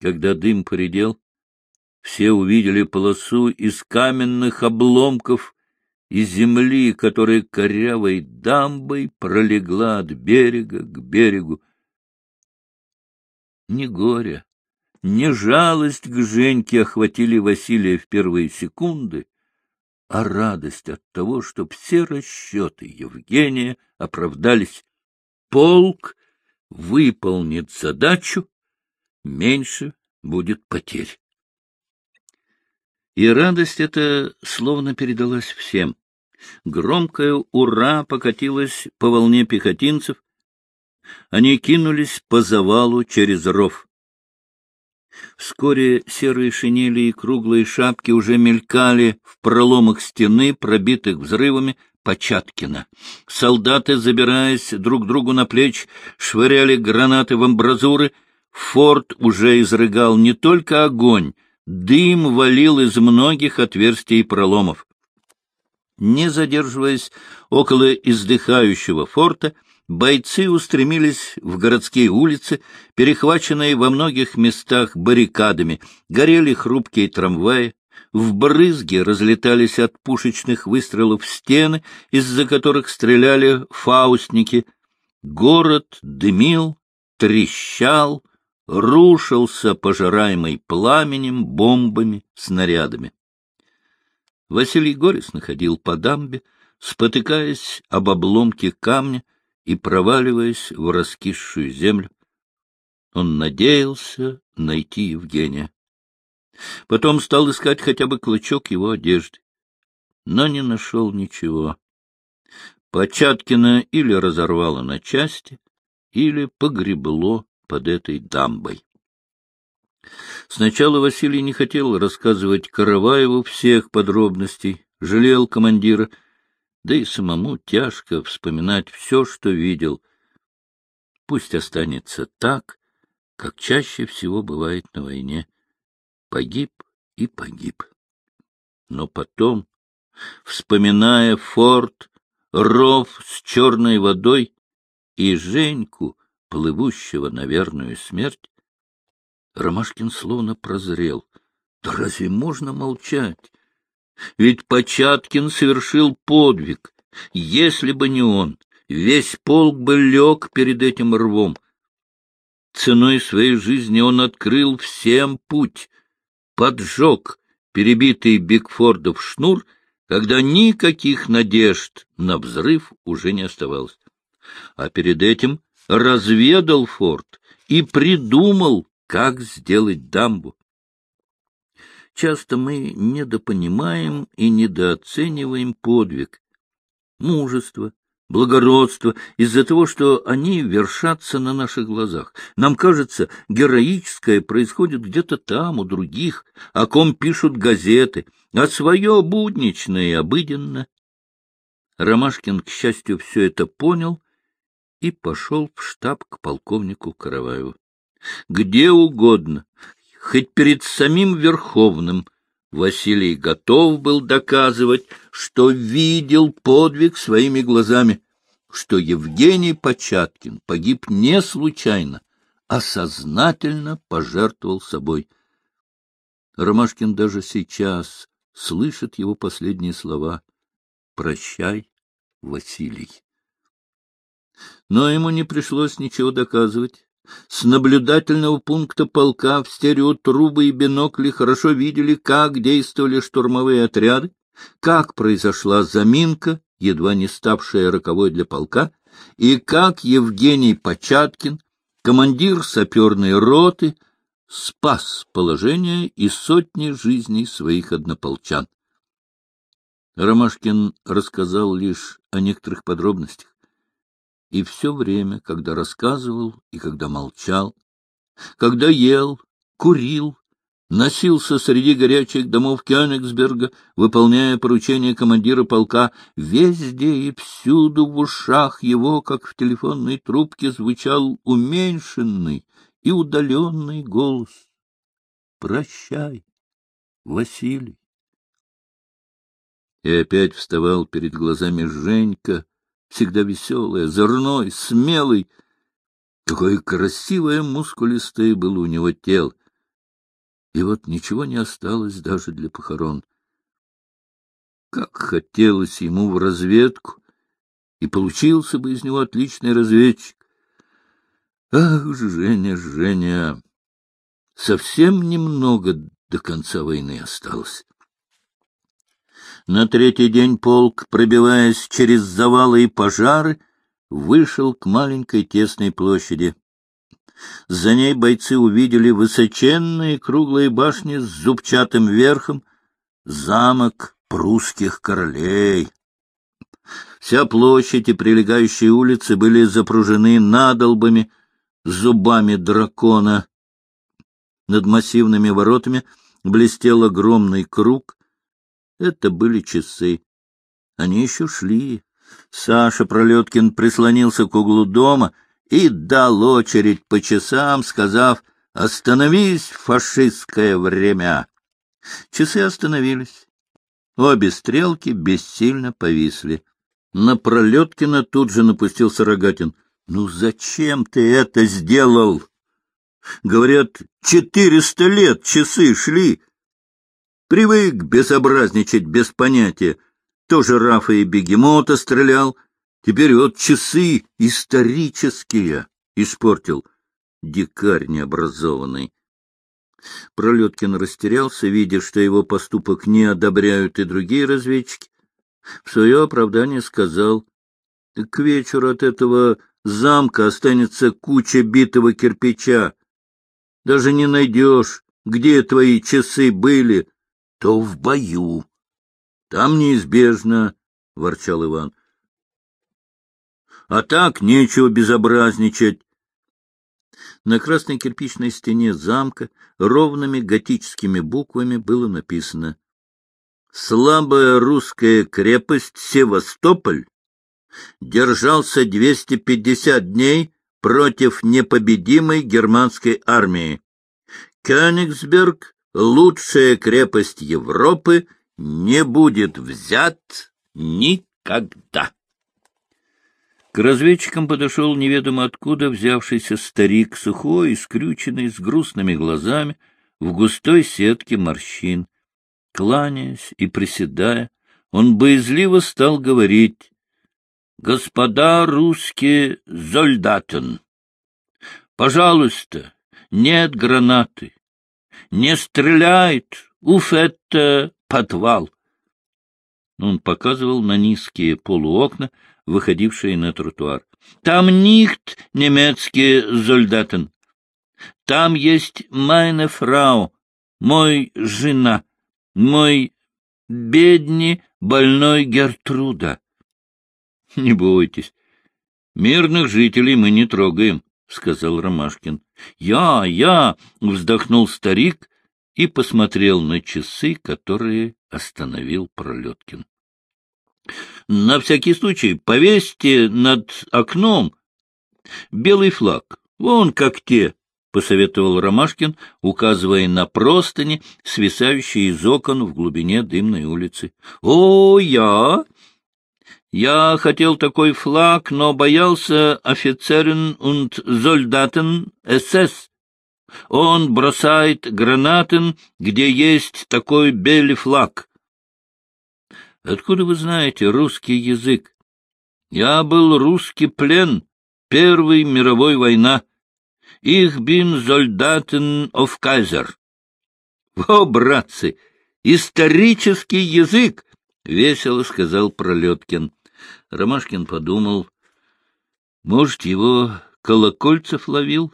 Когда дым поредел, все увидели полосу из каменных обломков и земли, которая корявой дамбой пролегла от берега к берегу. Ни горя, ни жалость к Женьке охватили Василия в первые секунды, а радость от того, что все расчеты Евгения оправдались. Полк выполнит задачу, меньше будет потерь. И радость эта словно передалась всем. Громкое «Ура!» покатилось по волне пехотинцев. Они кинулись по завалу через ров. Вскоре серые шинели и круглые шапки уже мелькали в проломах стены, пробитых взрывами Початкина. Солдаты, забираясь друг другу на плеч, швыряли гранаты в амбразуры. Форт уже изрыгал не только огонь, дым валил из многих отверстий и проломов. Не задерживаясь около издыхающего форта, бойцы устремились в городские улицы, перехваченные во многих местах баррикадами, горели хрупкие трамваи, в брызги разлетались от пушечных выстрелов стены, из-за которых стреляли фаустники. Город дымил, трещал, рушился, пожираемый пламенем, бомбами, снарядами. Василий горестно ходил по дамбе, спотыкаясь об обломке камня и проваливаясь в раскисшую землю. Он надеялся найти Евгения. Потом стал искать хотя бы клочок его одежды, но не нашел ничего. Початкина или разорвало на части, или погребло под этой дамбой. Сначала Василий не хотел рассказывать Караваеву всех подробностей, жалел командира, да и самому тяжко вспоминать все, что видел. Пусть останется так, как чаще всего бывает на войне. Погиб и погиб. Но потом, вспоминая форт, ров с черной водой и Женьку, плывущего на верную смерть, Ромашкин словно прозрел. Да разве можно молчать? Ведь Початкин совершил подвиг. Если бы не он, весь полк бы лег перед этим рвом. Ценой своей жизни он открыл всем путь, поджег перебитый Бигфордов шнур, когда никаких надежд на взрыв уже не оставалось. А перед этим разведал форт и придумал как сделать дамбу. Часто мы недопонимаем и недооцениваем подвиг, мужество, благородство из-за того, что они вершатся на наших глазах. Нам кажется, героическое происходит где-то там, у других, о ком пишут газеты, а свое будничное и обыденно. Ромашкин, к счастью, все это понял и пошел в штаб к полковнику Караваеву где угодно, хоть перед самим Верховным. Василий готов был доказывать, что видел подвиг своими глазами, что Евгений Початкин погиб не случайно, а сознательно пожертвовал собой. Ромашкин даже сейчас слышит его последние слова «Прощай, Василий». Но ему не пришлось ничего доказывать. С наблюдательного пункта полка в стереотрубы и бинокли хорошо видели, как действовали штурмовые отряды, как произошла заминка, едва не ставшая роковой для полка, и как Евгений Початкин, командир саперной роты, спас положение и сотни жизней своих однополчан. Ромашкин рассказал лишь о некоторых подробностях. И все время, когда рассказывал и когда молчал, когда ел, курил, носился среди горячих домов Кёнигсберга, выполняя поручения командира полка, везде и всюду в ушах его, как в телефонной трубке, звучал уменьшенный и удаленный голос. «Прощай, Василий!» И опять вставал перед глазами Женька, всегда веселый, озорной, смелый. Какое красивое мускулистое было у него тело, И вот ничего не осталось даже для похорон. Как хотелось ему в разведку, и получился бы из него отличный разведчик. Ах, Женя, Женя, совсем немного до конца войны осталось. На третий день полк, пробиваясь через завалы и пожары, вышел к маленькой тесной площади. За ней бойцы увидели высоченные круглые башни с зубчатым верхом, замок прусских королей. Вся площадь и прилегающие улицы были запружены надолбами, зубами дракона. Над массивными воротами блестел огромный круг. Это были часы. Они еще шли. Саша Пролеткин прислонился к углу дома и дал очередь по часам, сказав «Остановись, фашистское время!» Часы остановились. Обе стрелки бессильно повисли. На Пролеткина тут же напустился Рогатин. — Ну зачем ты это сделал? Говорят, четыреста лет часы шли. Привык безобразничать без понятия. Тоже Рафа и бегемота стрелял. Теперь вот часы исторические испортил. Дикарь необразованный. Пролеткин растерялся, видя, что его поступок не одобряют и другие разведчики. В свое оправдание сказал, — К вечеру от этого замка останется куча битого кирпича. Даже не найдешь, где твои часы были, то в бою. Там неизбежно, — ворчал Иван. — А так нечего безобразничать. На красной кирпичной стене замка ровными готическими буквами было написано «Слабая русская крепость Севастополь держался 250 дней против непобедимой германской армии. Кёнигсберг, лучшая крепость Европы, не будет взят никогда. К разведчикам подошел неведомо откуда взявшийся старик, сухой, скрюченный, с грустными глазами, в густой сетке морщин. Кланяясь и приседая, он боязливо стал говорить «Господа русские зольдатен, пожалуйста, нет гранаты, не стреляет, уф, это подвал». Он показывал на низкие полуокна, выходившие на тротуар. Там нихт немецкие зольдатен. Там есть майне фрау, мой жена, мой бедни больной Гертруда. — Не бойтесь, мирных жителей мы не трогаем, — сказал Ромашкин. — Я, я! — вздохнул старик и посмотрел на часы, которые остановил Пролеткин. На всякий случай повесьте над окном белый флаг, вон как те, — посоветовал Ромашкин, указывая на простыни, свисающие из окон в глубине дымной улицы. — О, я! Я хотел такой флаг, но боялся офицерен und Soldaten СС. Он бросает гранатен, где есть такой белый флаг. Откуда вы знаете русский язык? Я был русский плен, Первой мировой война. Их бин солдатен оф кайзер. О, братцы, исторический язык! — весело сказал Пролеткин. Ромашкин подумал, может, его Колокольцев ловил?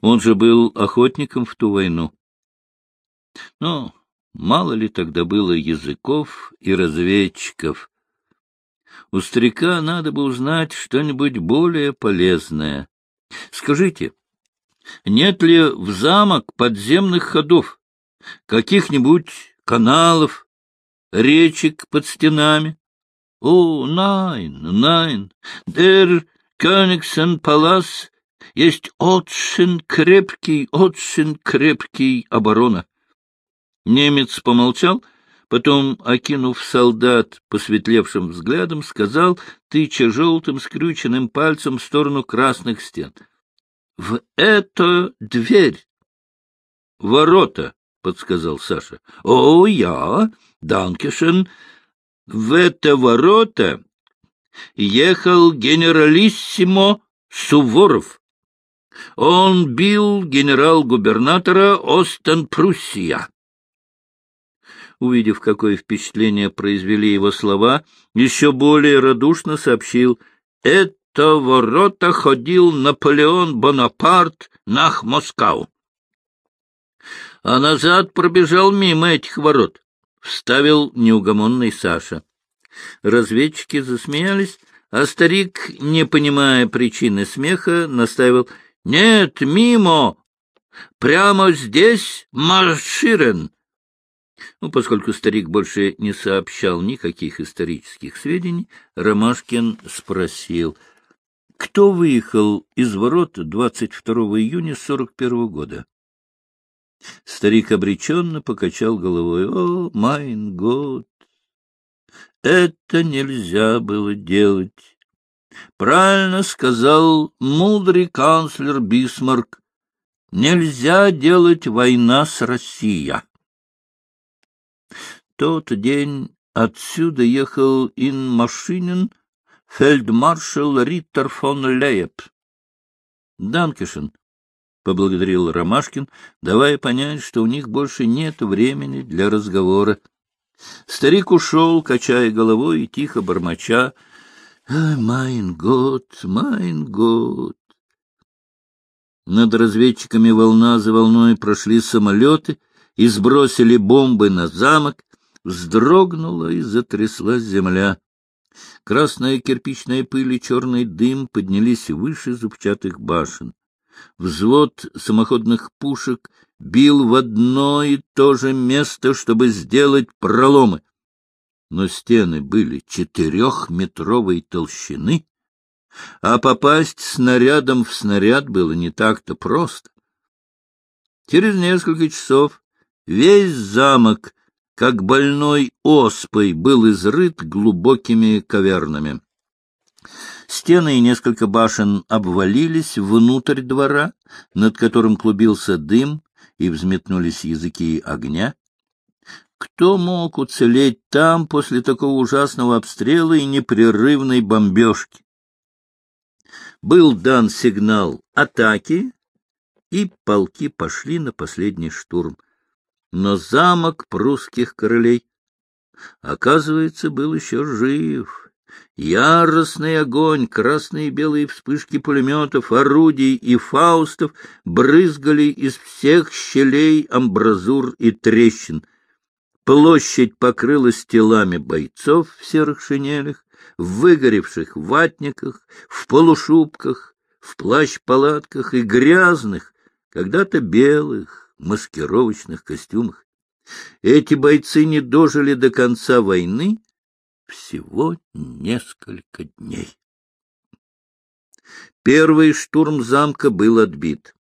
Он же был охотником в ту войну. Ну, Мало ли тогда было языков и разведчиков. У старика надо бы узнать что-нибудь более полезное. Скажите, нет ли в замок подземных ходов, каких-нибудь каналов, речек под стенами? О, найн, дер Кёнигсен Палас есть очень крепкий, очень крепкий оборона. Немец помолчал, потом, окинув солдат посветлевшим взглядом, сказал, тыча желтым скрюченным пальцем в сторону красных стен. — В эту дверь! Ворота! подсказал Саша. — О, я, Данкишен. В это ворота ехал генералиссимо Суворов. Он бил генерал-губернатора Остен-Пруссия. Увидев, какое впечатление произвели его слова, еще более радушно сообщил «Это ворота ходил Наполеон Бонапарт нах Москау». А назад пробежал мимо этих ворот, — вставил неугомонный Саша. Разведчики засмеялись, а старик, не понимая причины смеха, настаивал «Нет, мимо! Прямо здесь марширен!» Ну, поскольку старик больше не сообщал никаких исторических сведений, Ромашкин спросил, кто выехал из ворот 22 июня 41 года? Старик обреченно покачал головой. «О, mein Gott! Это нельзя было делать. Правильно сказал мудрый канцлер Бисмарк. Нельзя делать война с Россией. Тот день отсюда ехал in Maschinen фельдмаршал Риттер фон Лееб. Danke schön, — поблагодарил Ромашкин, давая понять, что у них больше нет времени для разговора. Старик ушел, качая головой и тихо бормоча. «Mein Gott, mein Gott!» Над разведчиками волна за волной прошли самолеты и сбросили бомбы на замок. Вздрогнула и затряслась земля. Красная кирпичная пыль и черный дым поднялись выше зубчатых башен. Взвод самоходных пушек бил в одно и то же место, чтобы сделать проломы. Но стены были четырехметровой толщины, а попасть снарядом в снаряд было не так-то просто. Через несколько часов весь замок, как больной оспой, был изрыт глубокими кавернами. Стены и несколько башен обвалились внутрь двора, над которым клубился дым, и взметнулись языки огня. Кто мог уцелеть там после такого ужасного обстрела и непрерывной бомбежки? Был дан сигнал атаки, и полки пошли на последний штурм. Но замок прусских королей, оказывается, был еще жив. Яростный огонь, красные и белые вспышки пулеметов, орудий и фаустов брызгали из всех щелей амбразур и трещин. Площадь покрылась телами бойцов в серых шинелях, в выгоревших ватниках, в полушубках, в плащ-палатках и грязных, когда-то белых, маскировочных костюмах. Эти бойцы не дожили до конца войны всего несколько дней. Первый штурм замка был отбит.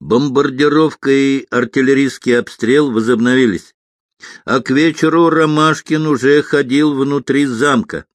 Бомбардировка и артиллерийский обстрел возобновились, а к вечеру Ромашкин уже ходил внутри замка.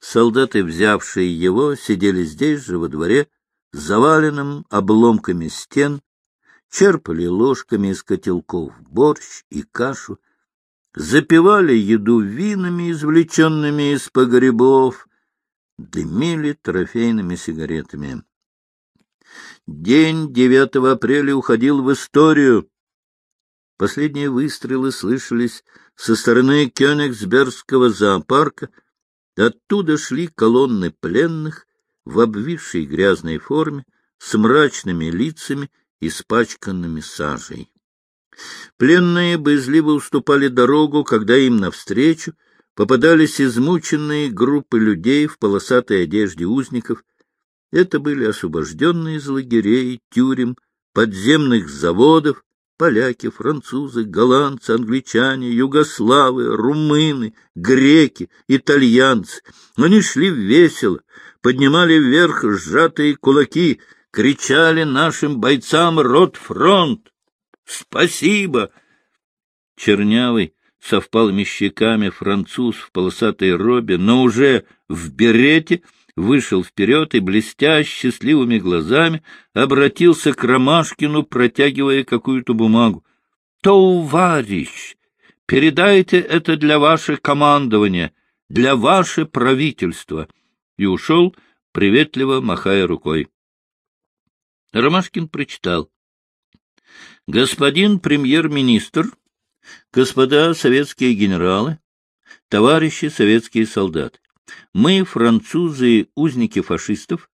Солдаты, взявшие его, сидели здесь же, во дворе, заваленным обломками стен, черпали ложками из котелков борщ и кашу, запивали еду винами, извлеченными из погребов, дымили трофейными сигаретами. День 9 апреля уходил в историю. Последние выстрелы слышались со стороны Кёнигсбергского зоопарка. Оттуда шли колонны пленных в обвисшей грязной форме, с мрачными лицами, испачканными сажей. Пленные боязливо уступали дорогу, когда им навстречу попадались измученные группы людей в полосатой одежде узников. Это были освобожденные из лагерей, тюрем, подземных заводов, поляки, французы, голландцы, англичане, югославы, румыны, греки, итальянцы. Они шли весело, поднимали вверх сжатые кулаки, кричали нашим бойцам «Рот-фронт!» Спасибо! Чернявый, совпал впалыми щеками француз в полосатой робе, но уже в берете, вышел вперед и, блестя счастливыми глазами, обратился к Ромашкину, протягивая какую-то бумагу. — Товарищ, передайте это для ваше командование, для ваше правительство. И ушел, приветливо махая рукой. Ромашкин прочитал. — Господин премьер-министр, господа советские генералы, товарищи советские солдаты, мы, французы, узники фашистов,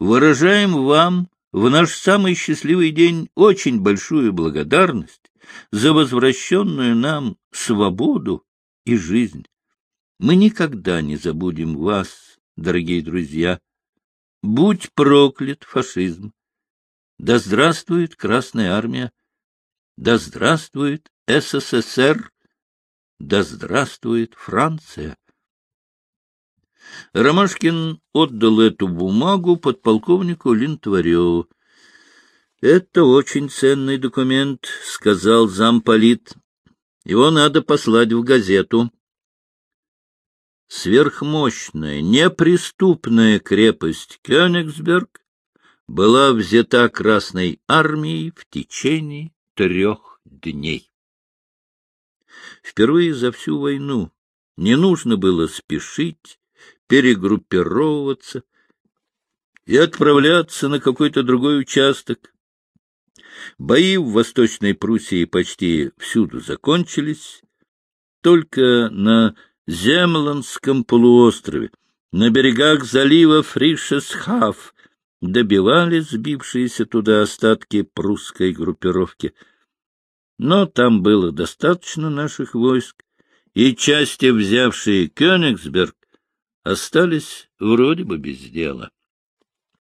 выражаем вам в наш самый счастливый день очень большую благодарность за возвращенную нам свободу и жизнь. Мы никогда не забудем вас, дорогие друзья. Будь проклят фашизм! Да здравствует Красная Армия! Да здравствует СССР! Да здравствует Франция! Ромашкин отдал эту бумагу подполковнику Линтвареву. — Это очень ценный документ, — сказал замполит. — Его надо послать в газету. Сверхмощная, неприступная крепость Кёнигсберг была взята Красной армией в течение трех дней. Впервые за всю войну не нужно было спешить, перегруппировываться и отправляться на какой-то другой участок. Бои в Восточной Пруссии почти всюду закончились, только на Земландском полуострове, на берегах залива Фришесхаф добивали сбившиеся туда остатки прусской группировки. Но там было достаточно наших войск, и части, взявшие Кёнигсберг, остались вроде бы без дела.